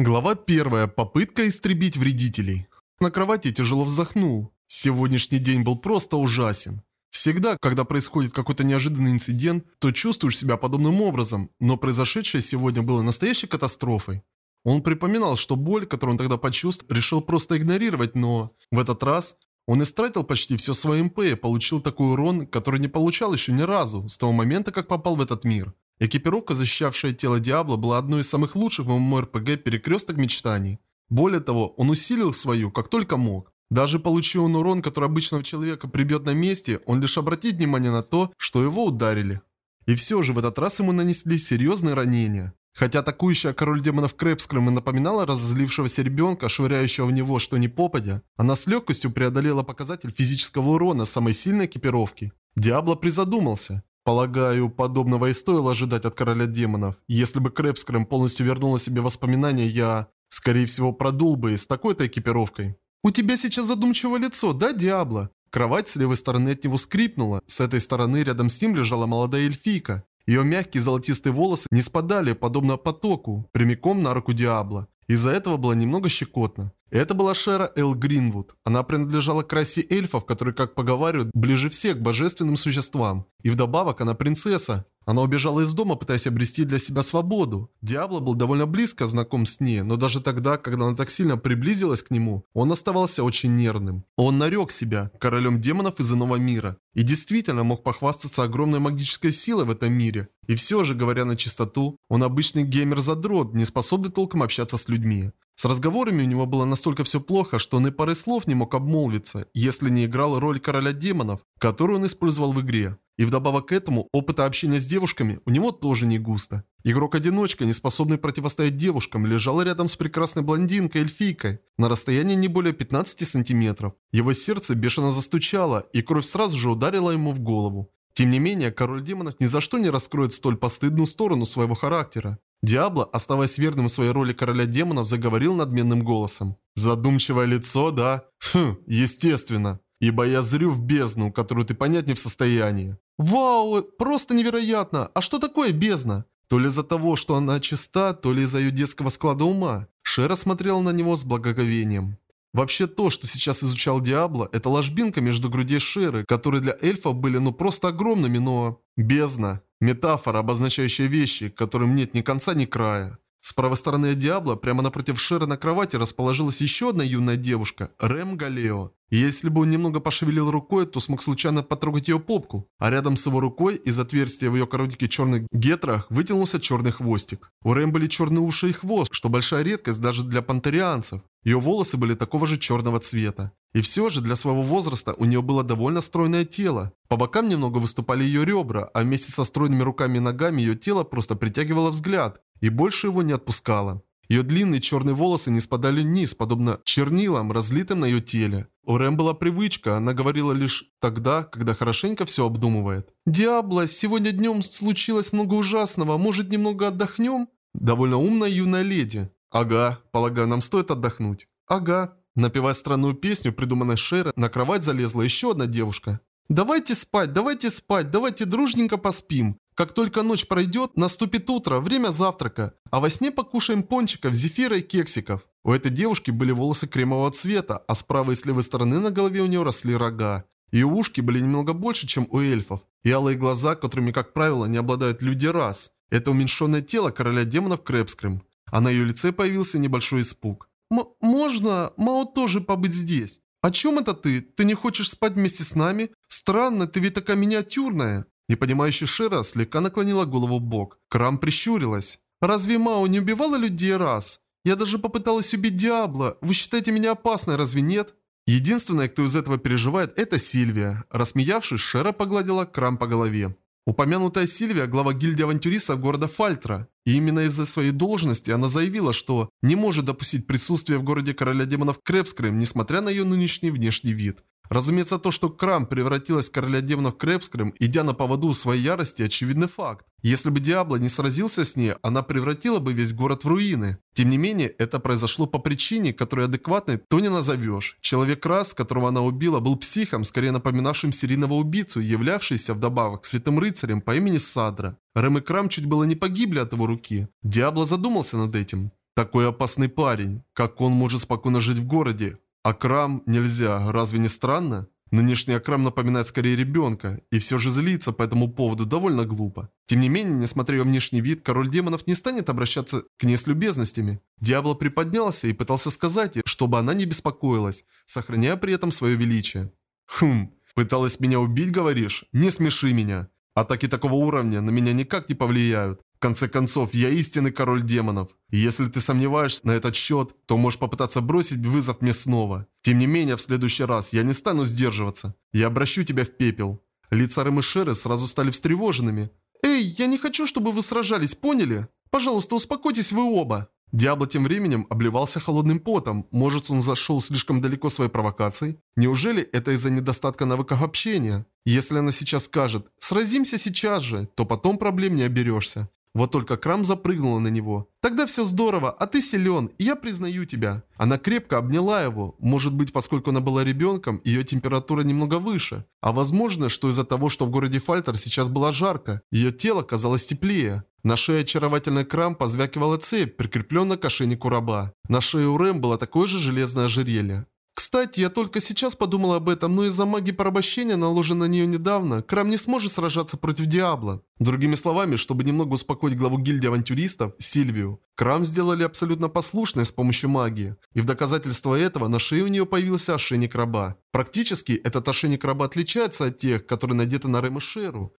Глава первая. Попытка истребить вредителей. На кровати тяжело вздохнул. Сегодняшний день был просто ужасен. Всегда, когда происходит какой-то неожиданный инцидент, то чувствуешь себя подобным образом, но произошедшее сегодня было настоящей катастрофой. Он припоминал, что боль, которую он тогда почувствовал, решил просто игнорировать, но в этот раз он истратил почти все свое МП и получил такой урон, который не получал еще ни разу, с того момента, как попал в этот мир. Экипировка, защищавшая тело Диабло, была одной из самых лучших в ММО-РПГ «Перекресток мечтаний». Более того, он усилил свою, как только мог. Даже получив он урон, который обычного человека прибьет на месте, он лишь обратит внимание на то, что его ударили. И все же в этот раз ему нанесли серьезные ранения. Хотя атакующая король демонов Крэпскрым и напоминала разозлившегося ребенка, швыряющего в него что ни попадя, она с легкостью преодолела показатель физического урона самой сильной экипировки. Диабло призадумался. Полагаю, подобного и стоило ожидать от короля демонов. Если бы Крэпскрэм полностью вернула себе воспоминания, я, скорее всего, продул бы с такой-то экипировкой. «У тебя сейчас задумчивое лицо, да, Диабло?» Кровать с левой стороны от него скрипнула. С этой стороны рядом с ним лежала молодая эльфийка. Ее мягкие золотистые волосы не спадали, подобно потоку, прямиком на руку Диабло. Из-за этого было немного щекотно. Это была Шера Эл Гринвуд. Она принадлежала к расе эльфов, которые, как поговаривают, ближе всех к божественным существам. И вдобавок она принцесса. Она убежала из дома, пытаясь обрести для себя свободу. Диабло был довольно близко знаком с ней, но даже тогда, когда она так сильно приблизилась к нему, он оставался очень нервным. Он нарек себя королем демонов из иного мира. И действительно мог похвастаться огромной магической силой в этом мире. И все же, говоря на чистоту, он обычный геймер-задрот, не способный толком общаться с людьми. С разговорами у него было настолько все плохо, что он и пары слов не мог обмолвиться, если не играл роль короля демонов, которую он использовал в игре. И вдобавок к этому, опыта общения с девушками у него тоже не густо. Игрок-одиночка, не способный противостоять девушкам, лежал рядом с прекрасной блондинкой-эльфийкой на расстоянии не более 15 сантиметров. Его сердце бешено застучало, и кровь сразу же ударила ему в голову. Тем не менее, король демонов ни за что не раскроет столь постыдную сторону своего характера. Диабло, оставаясь верным своей роли короля демонов, заговорил надменным голосом. «Задумчивое лицо, да? Хм, естественно. Ибо я зрю в бездну, которую ты понять не в состоянии. Вау, просто невероятно! А что такое бездна? То ли из-за того, что она чиста, то ли из-за ее детского склада ума. Шера смотрела на него с благоговением. Вообще то, что сейчас изучал Диабло, это ложбинка между грудей Шеры, которые для эльфов были ну просто огромными, но... Бездна. Метафора, обозначающая вещи, которым нет ни конца, ни края. С правой стороны Диабло, прямо напротив Шеры на кровати, расположилась еще одна юная девушка, Рэм Галео. Если бы он немного пошевелил рукой, то смог случайно потрогать ее попку. А рядом с его рукой из отверстия в ее коротких черных гетрах вытянулся черный хвостик. У Рэм были черные уши и хвост, что большая редкость даже для пантерианцев. Ее волосы были такого же черного цвета. И все же для своего возраста у нее было довольно стройное тело. По бокам немного выступали ее ребра, а вместе со стройными руками и ногами ее тело просто притягивало взгляд и больше его не отпускало. Ее длинные черные волосы не спадали вниз, подобно чернилам, разлитым на ее теле. У Рэм была привычка, она говорила лишь тогда, когда хорошенько все обдумывает. «Диабло, сегодня днем случилось много ужасного, может немного отдохнем?» Довольно умная юная леди. «Ага, полагаю, нам стоит отдохнуть». «Ага». Напевая странную песню, придуманной Шерой, на кровать залезла еще одна девушка. «Давайте спать, давайте спать, давайте дружненько поспим. Как только ночь пройдет, наступит утро, время завтрака, а во сне покушаем пончиков, зефира и кексиков». У этой девушки были волосы кремового цвета, а с правой и с левой стороны на голове у нее росли рога. Ее ушки были немного больше, чем у эльфов, и алые глаза, которыми, как правило, не обладают люди раз. Это уменьшенное тело короля демонов Крэпскрим. А на ее лице появился небольшой испуг. М «Можно Мао тоже побыть здесь?» «О чем это ты? Ты не хочешь спать вместе с нами? Странно, ты ведь такая миниатюрная». Непонимающая Шира слегка наклонила голову в бок. Крам прищурилась. «Разве Мао не убивала людей раз? Я даже попыталась убить Диабло. Вы считаете меня опасной, разве нет?» Единственная, кто из этого переживает, это Сильвия. Рассмеявшись, Шера погладила Крам по голове. Упомянутая Сильвия – глава гильдии авантюристов города Фальтра. И именно из-за своей должности она заявила, что не может допустить присутствие в городе короля демонов Крепскрым, несмотря на ее нынешний внешний вид. Разумеется, то, что Крам превратилась в короля демонов Крепскрым, идя на поводу своей ярости, очевидный факт. Если бы Диабло не сразился с ней, она превратила бы весь город в руины. Тем не менее, это произошло по причине, которую адекватной то не назовешь. Человек раз, которого она убила, был психом, скорее напоминавшим серийного убийцу, являвшийся вдобавок святым рыцарем по имени Садра. Рэм и Крам чуть было не погибли от его руки. Диабло задумался над этим. Такой опасный парень. Как он может спокойно жить в городе? Акрам нельзя, разве не странно? Нынешний Акрам напоминает скорее ребенка, и все же злиться по этому поводу довольно глупо. Тем не менее, несмотря на внешний вид, король демонов не станет обращаться к ней с любезностями. Диабло приподнялся и пытался сказать ей, чтобы она не беспокоилась, сохраняя при этом свое величие. «Хм, пыталась меня убить, говоришь? Не смеши меня. Атаки такого уровня на меня никак не повлияют. В конце концов, я истинный король демонов. И если ты сомневаешься на этот счет, то можешь попытаться бросить вызов мне снова. Тем не менее, в следующий раз я не стану сдерживаться. Я обращу тебя в пепел. Лица Рэм сразу стали встревоженными. «Эй, я не хочу, чтобы вы сражались, поняли? Пожалуйста, успокойтесь вы оба». Диабло тем временем обливался холодным потом. Может, он зашел слишком далеко своей провокацией? Неужели это из-за недостатка навыков общения? Если она сейчас скажет «сразимся сейчас же», то потом проблем не оберешься. Вот только Крам запрыгнула на него. «Тогда все здорово, а ты силен, и я признаю тебя». Она крепко обняла его. Может быть, поскольку она была ребенком, ее температура немного выше. А возможно, что из-за того, что в городе Фальтер сейчас было жарко, ее тело казалось теплее. На шее очаровательный Крам позвякивала цепь, прикрепленная к ошейнику раба. На шее у Рэм было такое же железное ожерелье. Кстати, я только сейчас подумал об этом, но из-за магии порабощения, наложенной на нее недавно, Крам не сможет сражаться против Диабло. Другими словами, чтобы немного успокоить главу гильдии авантюристов, Сильвию, Крам сделали абсолютно послушной с помощью магии. И в доказательство этого на шее у нее появился ошейник раба. Практически этот ошейник раба отличается от тех, которые надеты на Рэм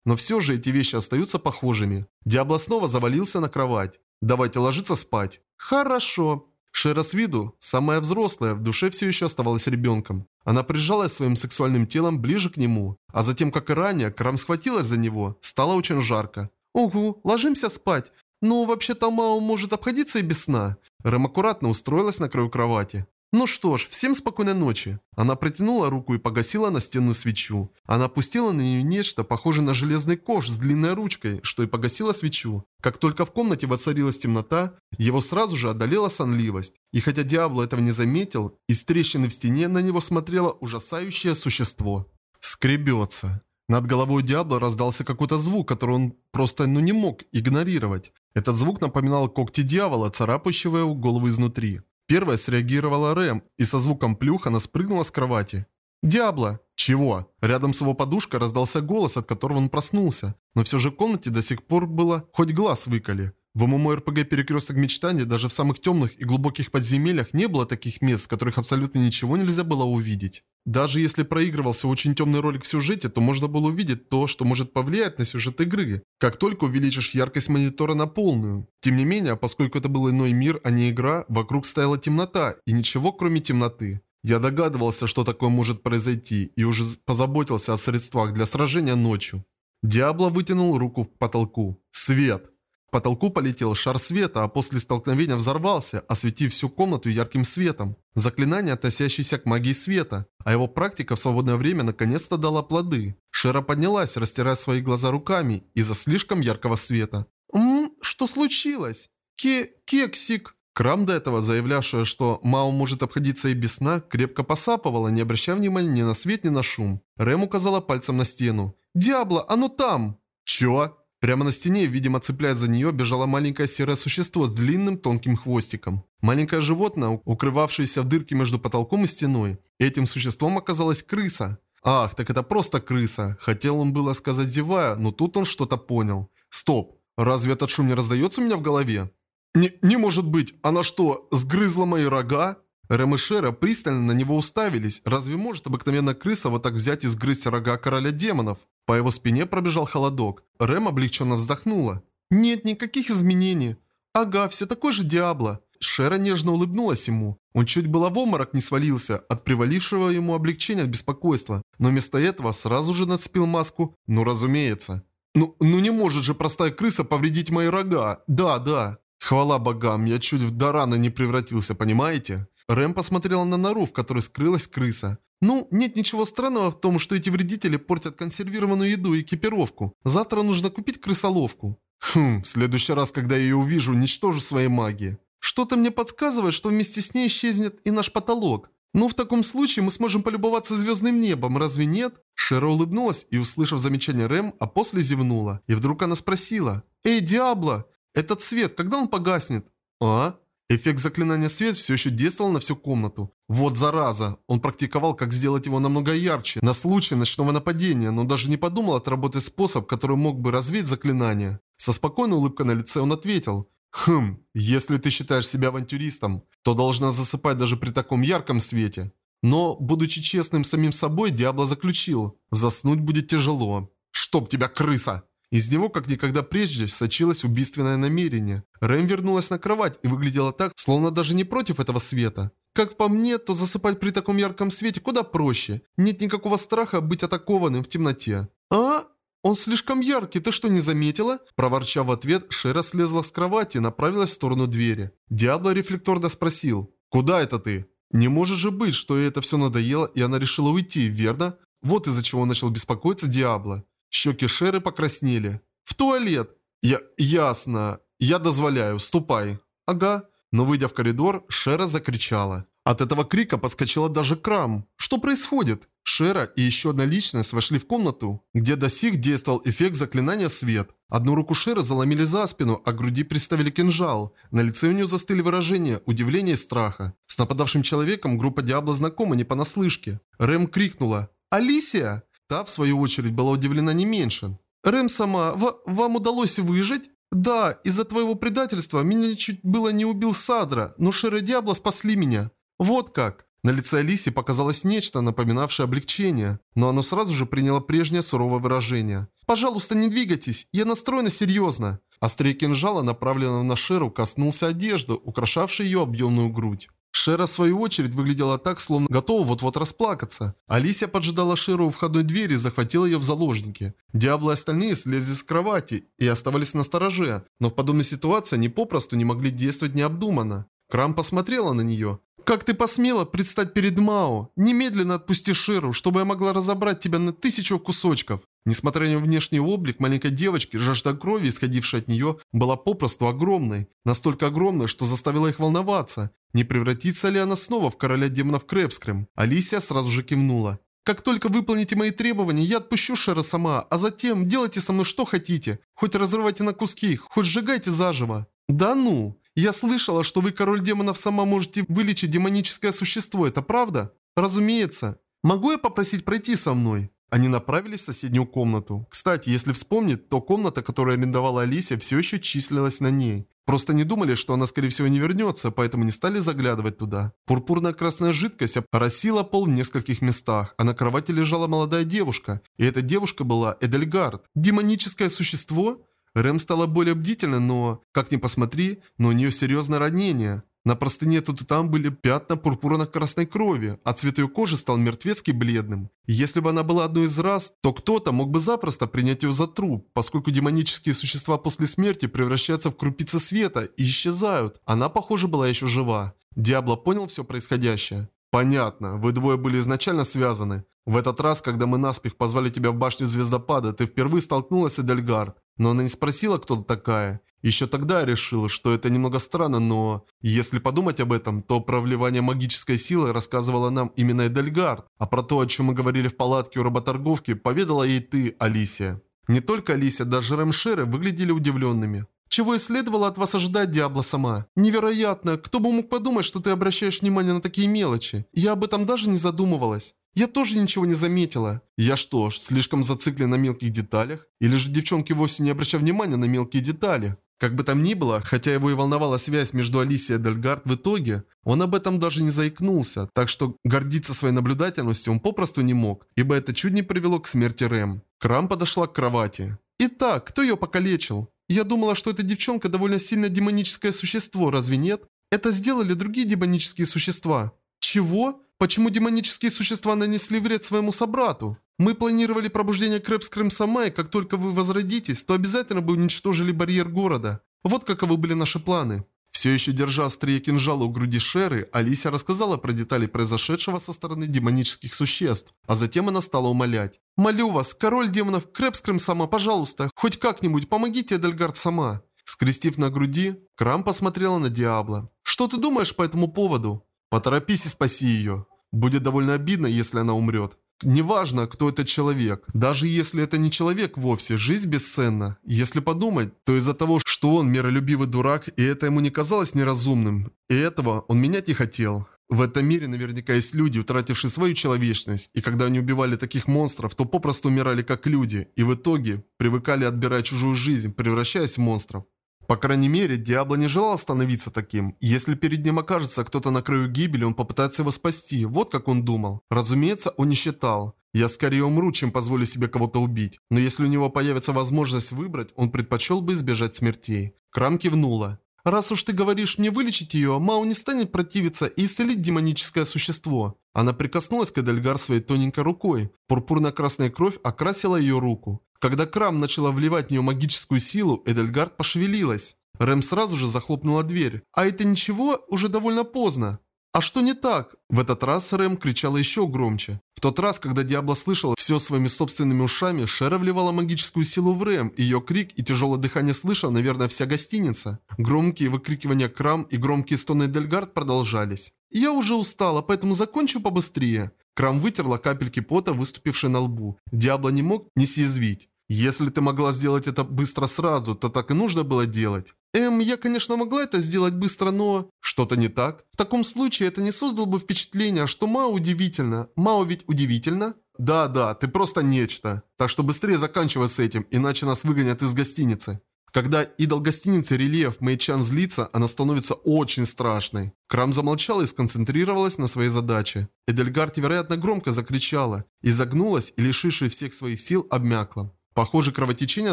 но все же эти вещи остаются похожими. Диабло снова завалился на кровать. «Давайте ложиться спать». «Хорошо». Шера с виду, самая взрослая, в душе все еще оставалась ребенком. Она прижалась своим сексуальным телом ближе к нему, а затем, как и ранее, Крам схватилась за него. Стало очень жарко. «Угу, ложимся спать. Ну, вообще-то Мао может обходиться и без сна». Рэм аккуратно устроилась на краю кровати. Ну что ж, всем спокойной ночи. Она протянула руку и погасила настенную свечу. Она опустила на нее нечто, похожее на железный ковш с длинной ручкой, что и погасила свечу. Как только в комнате воцарилась темнота, его сразу же одолела сонливость. И хотя Диабло этого не заметил, из трещины в стене на него смотрело ужасающее существо. Скребется. Над головой Диабло раздался какой-то звук, который он просто ну не мог игнорировать. Этот звук напоминал когти дьявола, царапающего его голову изнутри. Первая среагировала Рэм, и со звуком плюх она спрыгнула с кровати. «Диабло!» «Чего?» Рядом с его подушкой раздался голос, от которого он проснулся. Но все же в комнате до сих пор было «хоть глаз выколи». В ММО-РПГ «Перекресток мечтаний» даже в самых темных и глубоких подземельях не было таких мест, в которых абсолютно ничего нельзя было увидеть. Даже если проигрывался очень темный ролик в сюжете, то можно было увидеть то, что может повлиять на сюжет игры, как только увеличишь яркость монитора на полную. Тем не менее, поскольку это был иной мир, а не игра, вокруг стояла темнота и ничего кроме темноты. Я догадывался, что такое может произойти, и уже позаботился о средствах для сражения ночью. Диабло вытянул руку к потолку. Свет! Потолку полетел шар света, а после столкновения взорвался, осветив всю комнату ярким светом. Заклинание, относящееся к магии света, а его практика в свободное время наконец-то дала плоды. Шера поднялась, растирая свои глаза руками из-за слишком яркого света. «Ммм, что случилось? Ке... кексик...» Крам, до этого заявлявшая, что Мао может обходиться и без сна, крепко посапывала, не обращая внимания ни на свет, ни на шум. Рэм указала пальцем на стену. «Диабло, оно там!» «Чё?» Прямо на стене, видимо цепляясь за нее, бежало маленькое серое существо с длинным тонким хвостиком. Маленькое животное, укрывавшееся в дырке между потолком и стеной. Этим существом оказалась крыса. Ах, так это просто крыса. Хотел он было сказать зевая, но тут он что-то понял. Стоп, разве этот шум не раздается у меня в голове? Не, не может быть, она что, сгрызла мои рога? Рэм и Шера пристально на него уставились. Разве может обыкновенная крыса вот так взять и сгрызть рога короля демонов? По его спине пробежал холодок. Рэм облегченно вздохнула. «Нет никаких изменений. Ага, все такой же Диабло». Шера нежно улыбнулась ему. Он чуть было в обморок не свалился от привалившего ему облегчения от беспокойства, но вместо этого сразу же нацепил маску. Ну, разумеется. Ну, ну не может же простая крыса повредить мои рога. Да, да. Хвала богам, я чуть в Дарана не превратился, понимаете? Рэм посмотрела на нору, в которой скрылась крыса. Ну, нет ничего странного в том, что эти вредители портят консервированную еду и экипировку. Завтра нужно купить крысоловку. Хм, в следующий раз, когда я ее увижу, уничтожу своей магией. Что-то мне подсказывает, что вместе с ней исчезнет и наш потолок. Ну, в таком случае мы сможем полюбоваться звездным небом, разве нет? Шера улыбнулась и, услышав замечание Рэм, а после зевнула. И вдруг она спросила. «Эй, Диабло, этот свет, когда он погаснет?» «А?» Эффект заклинания свет все еще действовал на всю комнату. Вот зараза! Он практиковал, как сделать его намного ярче, на случай ночного нападения, но даже не подумал отработать способ, который мог бы развеять заклинание. Со спокойной улыбкой на лице он ответил. «Хм, если ты считаешь себя авантюристом, то должна засыпать даже при таком ярком свете». Но, будучи честным самим собой, Диабло заключил. Заснуть будет тяжело. «Чтоб тебя, крыса!» Из него, как никогда прежде, сочилось убийственное намерение. Рэм вернулась на кровать и выглядела так, словно даже не против этого света. Как по мне, то засыпать при таком ярком свете куда проще. Нет никакого страха быть атакованным в темноте. «А? Он слишком яркий, ты что, не заметила?» Проворчав в ответ, Шера слезла с кровати и направилась в сторону двери. Диабло рефлекторно спросил. «Куда это ты?» Не может же быть, что ей это все надоело и она решила уйти, верно? Вот из-за чего начал беспокоиться Диабло. Щеки Шеры покраснели. «В туалет!» «Я... ясно. Я дозволяю. Ступай». «Ага». Но выйдя в коридор, Шера закричала. От этого крика подскочила даже Крам. «Что происходит?» Шера и еще одна личность вошли в комнату, где до сих действовал эффект заклинания свет. Одну руку Шеры заломили за спину, а груди приставили кинжал. На лице у нее застыли выражения удивления и страха. С нападавшим человеком группа Диабло знакома не понаслышке. Рэм крикнула «Алисия!» Та, в свою очередь, была удивлена не меньше. «Рэм сама, вам удалось выжить?» «Да, из-за твоего предательства меня чуть было не убил Садра, но Шера Диабло спасли меня». «Вот как!» На лице Алиси показалось нечто, напоминавшее облегчение, но оно сразу же приняло прежнее суровое выражение. «Пожалуйста, не двигайтесь, я настроена серьезно». Острее кинжала, направленного на Шеру, коснулся одежды, украшавшей ее объемную грудь. Шера, в свою очередь, выглядела так, словно готова вот-вот расплакаться. Алисия поджидала Шеру у входной двери и захватила ее в заложники. Диабло и остальные слезли с кровати и оставались на стороже, но в подобной ситуации они попросту не могли действовать необдуманно. Крам посмотрела на нее. «Как ты посмела предстать перед Мао? Немедленно отпусти Шеру, чтобы я могла разобрать тебя на тысячу кусочков!» Несмотря на внешний облик маленькой девочки, жажда крови, исходившая от нее, была попросту огромной. Настолько огромной, что заставила их волноваться. Не превратится ли она снова в короля демонов Крэпскрэм? Алисия сразу же кивнула. «Как только выполните мои требования, я отпущу Шера сама, а затем делайте со мной что хотите. Хоть разрывайте на куски, хоть сжигайте заживо». «Да ну! Я слышала, что вы, король демонов, сама можете вылечить демоническое существо, это правда?» «Разумеется. Могу я попросить пройти со мной?» Они направились в соседнюю комнату. Кстати, если вспомнить, то комната, которую арендовала Алисия, все еще числилась на ней. Просто не думали, что она скорее всего не вернется, поэтому не стали заглядывать туда. Пурпурная красная жидкость оросила пол в нескольких местах, а на кровати лежала молодая девушка. И эта девушка была Эдельгард. Демоническое существо? Рэм стала более бдительной, но, как ни посмотри, но у нее серьезное ранение. На простыне тут и там были пятна пурпурно-красной крови, а цвет ее кожи стал мертвецки бледным. Если бы она была одной из раз, то кто-то мог бы запросто принять ее за труп, поскольку демонические существа после смерти превращаются в крупицы света и исчезают. Она, похоже, была еще жива. Диабло понял все происходящее. «Понятно, вы двое были изначально связаны. В этот раз, когда мы наспех позвали тебя в башню звездопада, ты впервые столкнулась с Эдельгард. Но она не спросила, кто ты такая. Еще тогда я решил, что это немного странно, но... Если подумать об этом, то про вливание магической силы рассказывала нам именно Эдельгард, а про то, о чем мы говорили в палатке у работорговки, поведала ей ты, Алисия. Не только Алисия, даже Рэмшеры выглядели удивленными. Чего и следовало от вас ожидать, Диабло сама? Невероятно, кто бы мог подумать, что ты обращаешь внимание на такие мелочи. Я об этом даже не задумывалась. Я тоже ничего не заметила. Я что ж, слишком зациклен на мелких деталях? Или же девчонки вовсе не обращают внимания на мелкие детали? Как бы там ни было, хотя его и волновала связь между Алисией и Дельгард в итоге, он об этом даже не заикнулся, так что гордиться своей наблюдательностью он попросту не мог, ибо это чуть не привело к смерти Рэм. Крам подошла к кровати. «Итак, кто ее покалечил? Я думала, что эта девчонка довольно сильно демоническое существо, разве нет? Это сделали другие демонические существа». «Чего? Почему демонические существа нанесли вред своему собрату?» Мы планировали пробуждение Крэпс Крымсама, и как только вы возродитесь, то обязательно бы уничтожили барьер города. Вот каковы были наши планы. Все еще держа острие кинжала у груди Шеры, Алисия рассказала про детали произошедшего со стороны демонических существ, а затем она стала умолять. «Молю вас, король демонов, Крэпс Крымсама, пожалуйста, хоть как-нибудь помогите Эдельгард сама». Скрестив на груди, Крам посмотрела на Диабло. «Что ты думаешь по этому поводу?» «Поторопись и спаси ее. Будет довольно обидно, если она умрет». Неважно, кто этот человек. Даже если это не человек вовсе, жизнь бесценна. Если подумать, то из-за того, что он миролюбивый дурак, и это ему не казалось неразумным, и этого он менять не хотел. В этом мире наверняка есть люди, утратившие свою человечность, и когда они убивали таких монстров, то попросту умирали как люди, и в итоге привыкали отбирать чужую жизнь, превращаясь в монстров. По крайней мере, Диабло не желал становиться таким. Если перед ним окажется кто-то на краю гибели, он попытается его спасти. Вот как он думал. Разумеется, он не считал. Я скорее умру, чем позволю себе кого-то убить. Но если у него появится возможность выбрать, он предпочел бы избежать смертей. Крам кивнула. «Раз уж ты говоришь мне вылечить ее, Мао не станет противиться и исцелить демоническое существо». Она прикоснулась к Эдельгар своей тоненькой рукой. Пурпурно-красная кровь окрасила ее руку. Когда Крам начала вливать в нее магическую силу, Эдельгард пошевелилась. Рэм сразу же захлопнула дверь. А это ничего, уже довольно поздно. «А что не так?» В этот раз Рэм кричала еще громче. В тот раз, когда Диабло слышала все своими собственными ушами, Шера вливала магическую силу в Рэм, ее крик и тяжелое дыхание слышала, наверное, вся гостиница. Громкие выкрикивания Крам и громкие стоны Дельгард продолжались. «Я уже устала, поэтому закончу побыстрее». Крам вытерла капельки пота, выступившие на лбу. Диабло не мог не съязвить. «Если ты могла сделать это быстро сразу, то так и нужно было делать». «Эм, я, конечно, могла это сделать быстро, но...» «Что-то не так?» «В таком случае это не создало бы впечатления, что Мао удивительно. Мао ведь удивительно?» «Да-да, ты просто нечто. Так что быстрее заканчивай с этим, иначе нас выгонят из гостиницы». Когда идол гостиницы рельеф Мэйчан злится, она становится очень страшной. Крам замолчала и сконцентрировалась на своей задаче. Эдельгард, вероятно, громко закричала, изогнулась и, лишившись всех своих сил, обмякла. Похоже, кровотечение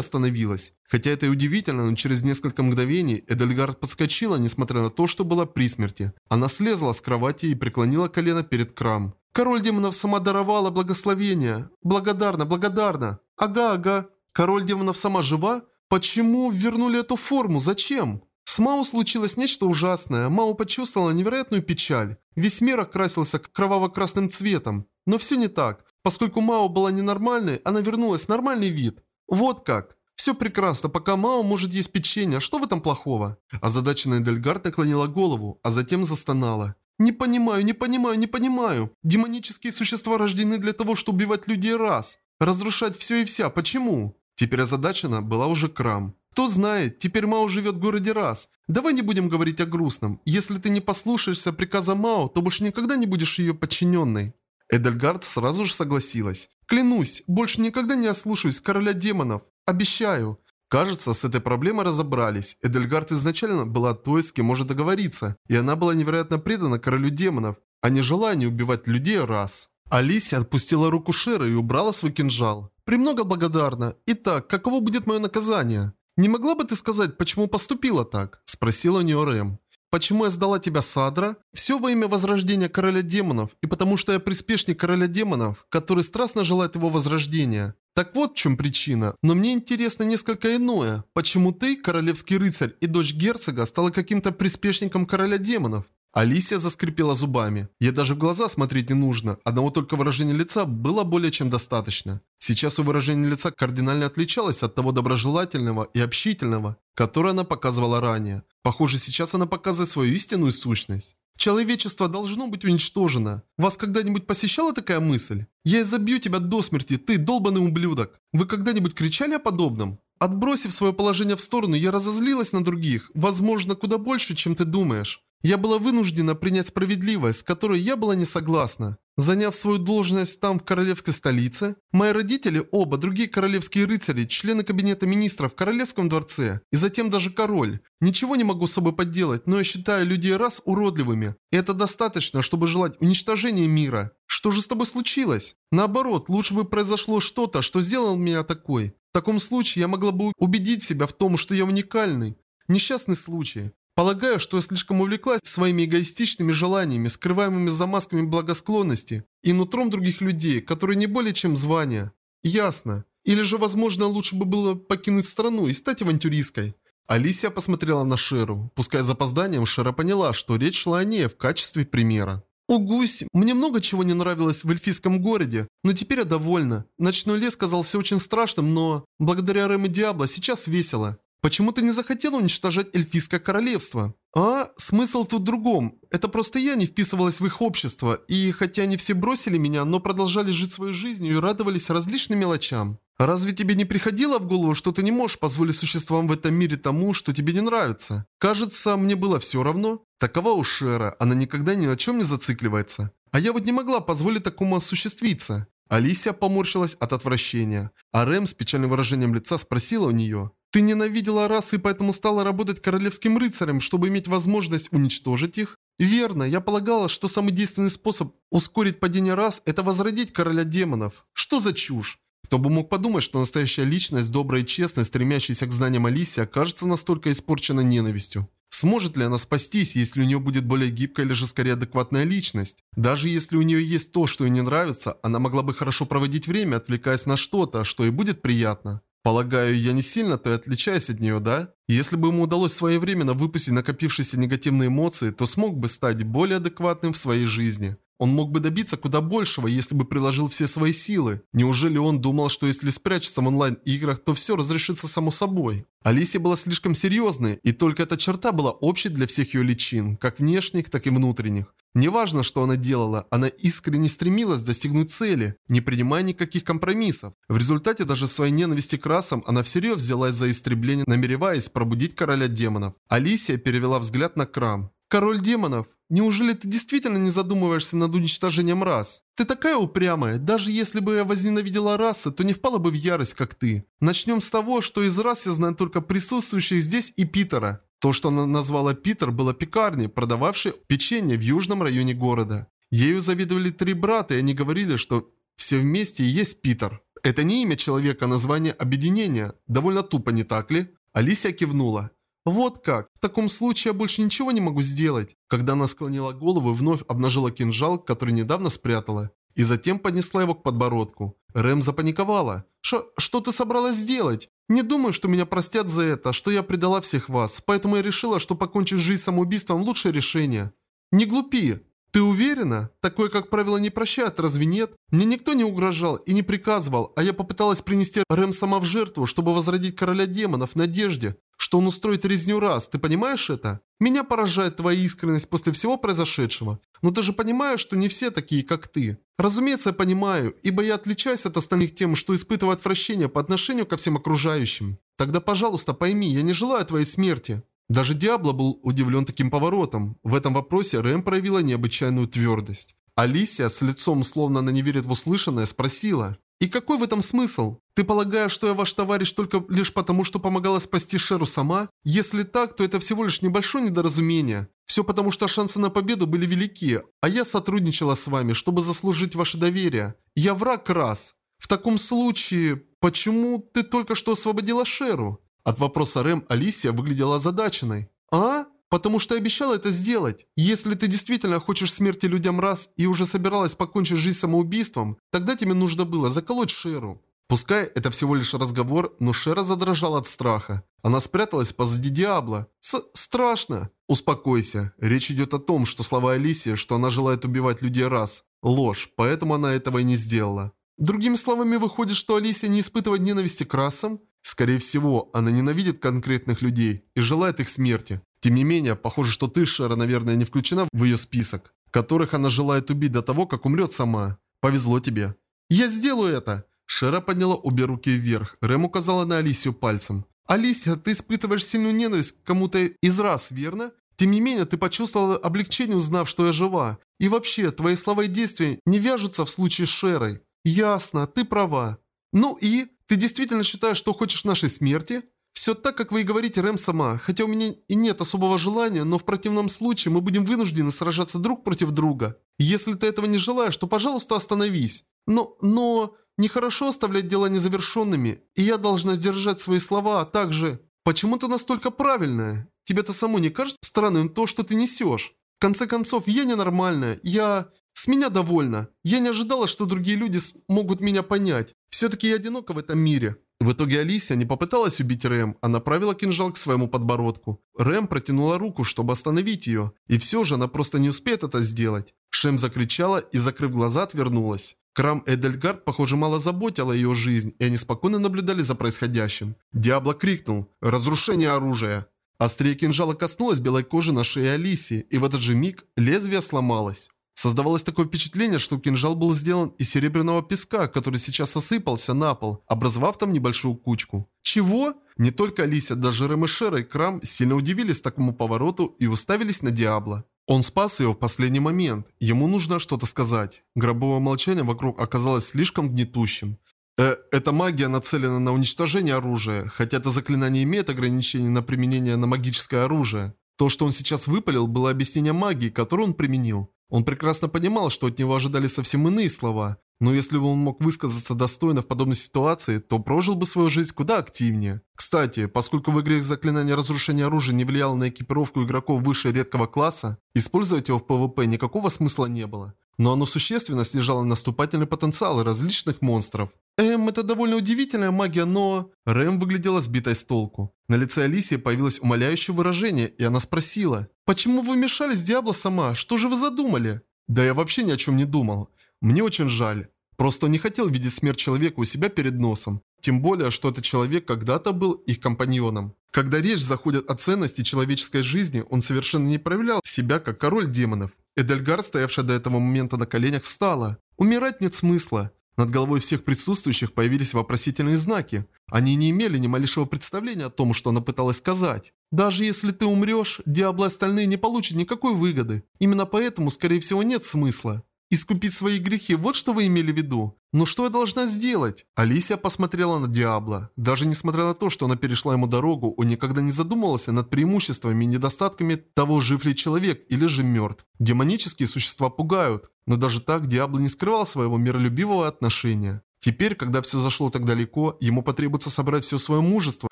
остановилось. Хотя это и удивительно, но через несколько мгновений Эдельгард подскочила, несмотря на то, что была при смерти. Она слезла с кровати и преклонила колено перед Крам. «Король демонов сама даровала благословение. Благодарна, благодарна. Ага, ага. Король демонов сама жива? Почему вернули эту форму? Зачем? С Мао случилось нечто ужасное. Мао почувствовала невероятную печаль. Весь мир окрасился кроваво-красным цветом. Но все не так. Поскольку Мао была ненормальной, она вернулась в нормальный вид. Вот как. Все прекрасно, пока Мао может есть печенье, что в этом плохого? Озадаченная Дельгард наклонила голову, а затем застонала. «Не понимаю, не понимаю, не понимаю. Демонические существа рождены для того, чтобы убивать людей раз. Разрушать все и вся. Почему?» Теперь озадачена была уже Крам. Кто знает, теперь Мао живет в городе раз. Давай не будем говорить о грустном. Если ты не послушаешься приказа Мао, то больше никогда не будешь ее подчиненной. Эдельгард сразу же согласилась. Клянусь, больше никогда не ослушаюсь короля демонов. Обещаю. Кажется, с этой проблемой разобрались. Эдельгард изначально была той, с кем может договориться. И она была невероятно предана королю демонов, а не желанию убивать людей раз. Алисия отпустила руку Шера и убрала свой кинжал. «Премного благодарна. Итак, каково будет мое наказание?» «Не могла бы ты сказать, почему поступила так?» – спросила у нее Рэм. «Почему я сдала тебя Садра? Все во имя возрождения короля демонов, и потому что я приспешник короля демонов, который страстно желает его возрождения. Так вот в чем причина. Но мне интересно несколько иное. Почему ты, королевский рыцарь и дочь герцога, стала каким-то приспешником короля демонов? Алисия заскрипела зубами. Ей даже в глаза смотреть не нужно, одного только выражения лица было более чем достаточно. Сейчас у выражения лица кардинально отличалось от того доброжелательного и общительного, которое она показывала ранее. Похоже, сейчас она показывает свою истинную сущность. Человечество должно быть уничтожено. Вас когда-нибудь посещала такая мысль? Я изобью тебя до смерти, ты долбанный ублюдок. Вы когда-нибудь кричали о подобном? Отбросив свое положение в сторону, я разозлилась на других. Возможно, куда больше, чем ты думаешь. Я была вынуждена принять справедливость, с которой я была не согласна. Заняв свою должность там, в королевской столице, мои родители, оба другие королевские рыцари, члены кабинета министров в королевском дворце, и затем даже король. Ничего не могу с собой поделать, но я считаю людей раз уродливыми. И это достаточно, чтобы желать уничтожения мира. Что же с тобой случилось? Наоборот, лучше бы произошло что-то, что сделало меня такой. В таком случае я могла бы убедить себя в том, что я уникальный. Несчастный случай. Полагаю, что я слишком увлеклась своими эгоистичными желаниями, скрываемыми за масками благосклонности и нутром других людей, которые не более чем звания. Ясно. Или же, возможно, лучше бы было покинуть страну и стать авантюристкой. Алисия посмотрела на Шеру. Пускай с запозданием Шера поняла, что речь шла о ней в качестве примера. «О, гусь, мне много чего не нравилось в эльфийском городе, но теперь я довольна. Ночной лес казался очень страшным, но благодаря Рэм и Диабло сейчас весело. Почему ты не захотела уничтожать эльфийское королевство? А, смысл тут в другом. Это просто я не вписывалась в их общество, и хотя они все бросили меня, но продолжали жить своей жизнью и радовались различным мелочам. Разве тебе не приходило в голову, что ты не можешь позволить существам в этом мире тому, что тебе не нравится? Кажется, мне было все равно. Такова у Шера, она никогда ни на чем не зацикливается. А я вот не могла позволить такому осуществиться. Алисия поморщилась от отвращения, а Рэм с печальным выражением лица спросила у нее. «Ты ненавидела расы и поэтому стала работать королевским рыцарем, чтобы иметь возможность уничтожить их?» «Верно, я полагала, что самый действенный способ ускорить падение рас – это возродить короля демонов. Что за чушь? Кто бы мог подумать, что настоящая личность, добрая и честная, стремящаяся к знаниям Алисия, окажется настолько испорчена ненавистью. Сможет ли она спастись, если у нее будет более гибкая или же скорее адекватная личность? Даже если у нее есть то, что ей не нравится, она могла бы хорошо проводить время, отвлекаясь на что-то, что ей будет приятно. Полагаю, я не сильно-то отличаюсь от нее, да? Если бы ему удалось своевременно выпустить накопившиеся негативные эмоции, то смог бы стать более адекватным в своей жизни. Он мог бы добиться куда большего, если бы приложил все свои силы. Неужели он думал, что если спрячется в онлайн-играх, то все разрешится само собой? Алисия была слишком серьезной, и только эта черта была общей для всех ее личин, как внешних, так и внутренних. Неважно, что она делала, она искренне стремилась достигнуть цели, не принимая никаких компромиссов. В результате даже в своей ненависти к расам она всерьез взялась за истребление, намереваясь пробудить короля демонов. Алисия перевела взгляд на Крам. «Король демонов, неужели ты действительно не задумываешься над уничтожением рас? Ты такая упрямая, даже если бы я возненавидела расы, то не впала бы в ярость, как ты. Начнем с того, что из рас я знаю только присутствующих здесь и Питера. То, что она назвала Питер, было пекарней, продававшей печенье в южном районе города. Ею завидовали три брата, и они говорили, что все вместе и есть Питер. Это не имя человека, а название объединения. Довольно тупо, не так ли? Алисия кивнула. «Вот как. В таком случае я больше ничего не могу сделать». Когда она склонила голову и вновь обнажила кинжал, который недавно спрятала, и затем поднесла его к подбородку. Рэм запаниковала. «Шо, что ты собралась сделать? Не думаю, что меня простят за это, что я предала всех вас, поэтому я решила, что покончить жизнь самоубийством – лучшее решение». «Не глупи. Ты уверена? Такое, как правило, не прощают, разве нет? Мне никто не угрожал и не приказывал, а я попыталась принести Рэм сама в жертву, чтобы возродить короля демонов в надежде, что он устроит резню раз, ты понимаешь это? Меня поражает твоя искренность после всего произошедшего. Но ты же понимаешь, что не все такие, как ты. Разумеется, я понимаю, ибо я отличаюсь от остальных тем, что испытываю отвращение по отношению ко всем окружающим. Тогда, пожалуйста, пойми, я не желаю твоей смерти. Даже Диабло был удивлен таким поворотом. В этом вопросе Рэм проявила необычайную твердость. Алисия с лицом, словно она не верит в услышанное, спросила. И какой в этом смысл? Ты полагаешь, что я ваш товарищ только лишь потому, что помогала спасти Шеру сама? Если так, то это всего лишь небольшое недоразумение. Все потому, что шансы на победу были велики, а я сотрудничала с вами, чтобы заслужить ваше доверие. Я враг раз. В таком случае, почему ты только что освободила Шеру? От вопроса Рэм Алисия выглядела озадаченной. А? Потому что обещала это сделать. Если ты действительно хочешь смерти людям раз и уже собиралась покончить жизнь самоубийством, тогда тебе нужно было заколоть Шеру. Пускай это всего лишь разговор, но Шера задрожала от страха. Она спряталась позади Диабло. С страшно. Успокойся. Речь идет о том, что слова Алисии, что она желает убивать людей раз. Ложь, поэтому она этого и не сделала. Другими словами, выходит, что Алисия не испытывает ненависти к расам? Скорее всего, она ненавидит конкретных людей и желает их смерти. Тем не менее, похоже, что ты, Шера, наверное, не включена в ее список, которых она желает убить до того, как умрет сама. Повезло тебе. Я сделаю это! Шера подняла обе руки вверх. Рэм указала на Алисию пальцем. «Алисия, ты испытываешь сильную ненависть к кому-то из раз, верно? Тем не менее, ты почувствовала облегчение, узнав, что я жива. И вообще, твои слова и действия не вяжутся в случае с Шерой. Ясно, ты права. Ну и? Ты действительно считаешь, что хочешь нашей смерти?» Все так, как вы и говорите, Рэм сама. Хотя у меня и нет особого желания, но в противном случае мы будем вынуждены сражаться друг против друга. Если ты этого не желаешь, то, пожалуйста, остановись. Но, но... Нехорошо оставлять дела незавершенными, и я должна сдержать свои слова, а также... Почему ты настолько правильная? Тебе-то само не кажется странным то, что ты несешь? В конце концов, я ненормальная, я... С меня довольна. Я не ожидала, что другие люди смогут меня понять. Все-таки я одинока в этом мире. В итоге Алисия не попыталась убить Рэм, а направила кинжал к своему подбородку. Рэм протянула руку, чтобы остановить ее, и все же она просто не успеет это сделать. Шем закричала и, закрыв глаза, отвернулась. Крам Эдельгард, похоже, мало заботила ее жизнь, и они спокойно наблюдали за происходящим. Диабло крикнул «Разрушение оружия!». Острие кинжала коснулось белой кожи на шее Алисии, и в этот же миг лезвие сломалось. Создавалось такое впечатление, что кинжал был сделан из серебряного песка, который сейчас осыпался на пол, образовав там небольшую кучку. Чего? Не только Алисия, даже Рэм и Шера и Крам сильно удивились такому повороту и уставились на Диабло. Он спас ее в последний момент. Ему нужно что-то сказать. Гробовое молчание вокруг оказалось слишком гнетущим. Э, эта магия нацелена на уничтожение оружия, хотя это заклинание имеет ограничения на применение на магическое оружие. То, что он сейчас выпалил, было объяснение магии, которую он применил. Он прекрасно понимал, что от него ожидали совсем иные слова, но если бы он мог высказаться достойно в подобной ситуации, то прожил бы свою жизнь куда активнее. Кстати, поскольку в игре заклинание разрушения оружия не влияло на экипировку игроков выше редкого класса, использовать его в PvP никакого смысла не было. Но оно существенно снижало наступательный потенциал различных монстров. Эм, это довольно удивительная магия, но... Рэм выглядела сбитой с толку. На лице Алисии появилось умоляющее выражение, и она спросила. «Почему вы вмешались, Диабло сама? Что же вы задумали?» «Да я вообще ни о чем не думал. Мне очень жаль. Просто не хотел видеть смерть человека у себя перед носом. Тем более, что этот человек когда-то был их компаньоном. Когда речь заходит о ценности человеческой жизни, он совершенно не проявлял себя как король демонов. Эдельгар, стоявшая до этого момента на коленях, встала. Умирать нет смысла. Над головой всех присутствующих появились вопросительные знаки. Они не имели ни малейшего представления о том, что она пыталась сказать. Даже если ты умрешь, Диабло остальные не получат никакой выгоды. Именно поэтому, скорее всего, нет смысла. Искупить свои грехи, вот что вы имели в виду. Но что я должна сделать? Алисия посмотрела на Диабло. Даже несмотря на то, что она перешла ему дорогу, он никогда не задумывался над преимуществами и недостатками того, жив ли человек или же мертв. Демонические существа пугают. Но даже так Диабло не скрывал своего миролюбивого отношения. Теперь, когда все зашло так далеко, ему потребуется собрать все свое мужество,